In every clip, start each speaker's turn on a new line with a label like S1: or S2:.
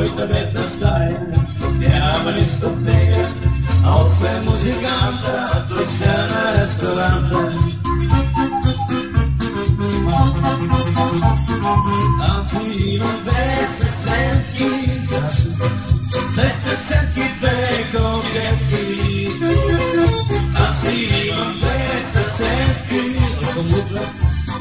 S1: твоята бедна стая няма нищо в нея, а освен музиканта, душа на ресторанта. Имам две съседки, две съседки, две. Аз имам две съседки, две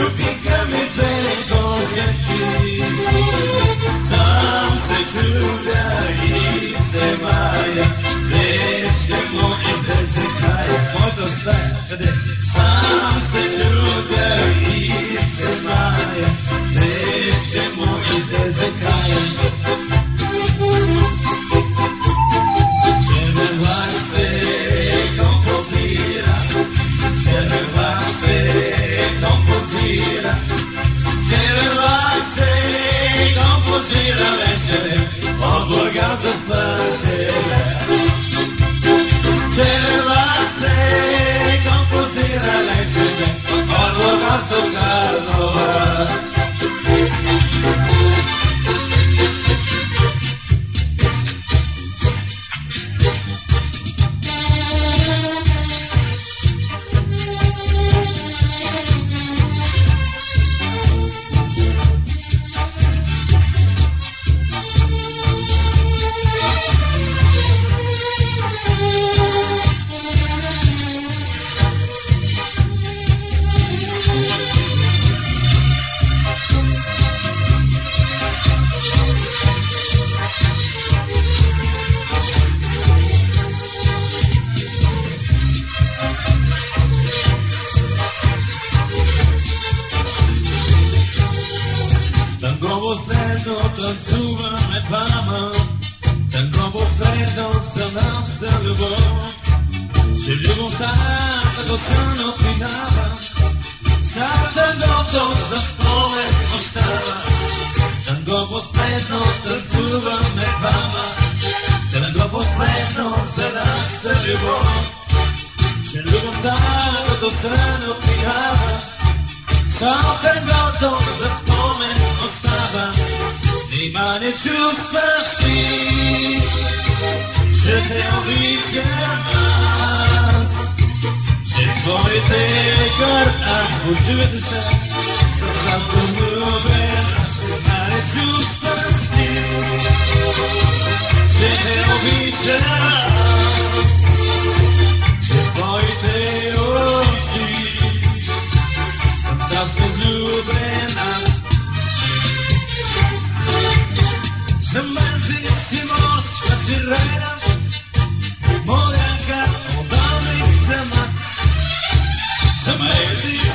S1: tropikami prego. Sam se czuda i se maja, lecz się moje serce kraje, moje dostaje, sam se. Танцуваме двама, танго последно за нашата любов. Че любовта като сън отминава, само тангото за спомен остава. Танго последно танцуваме двама, танго последно за L'année toute facile, je t'ai envie J'ai trouvé tes corps à bout de ça. Ça passe de nouvelles, l'année toute facile, je t'ai envie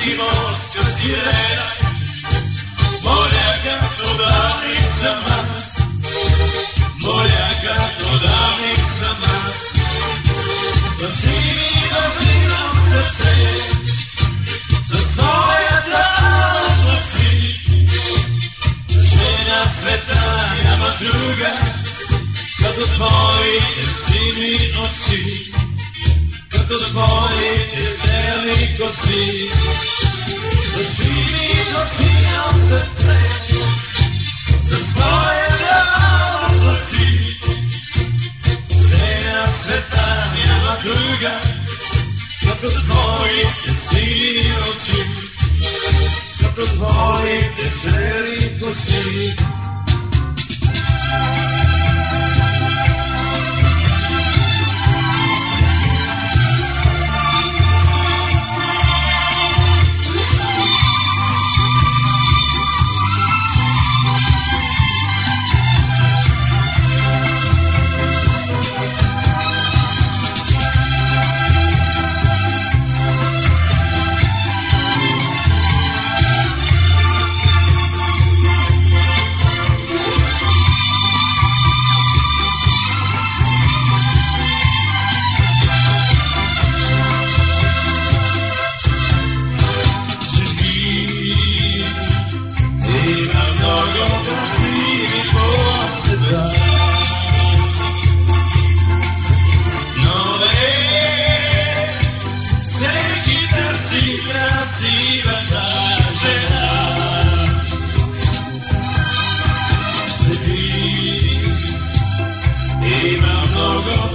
S1: мен ти си морска сирена, моряка отдавна и съм аз. Моряка отдавна и съм аз. Държи ми, държи нам сърце, с твоята очи, че на света няма друга, като твоите сини очи, като твоите così, le fili così non te ima mnogo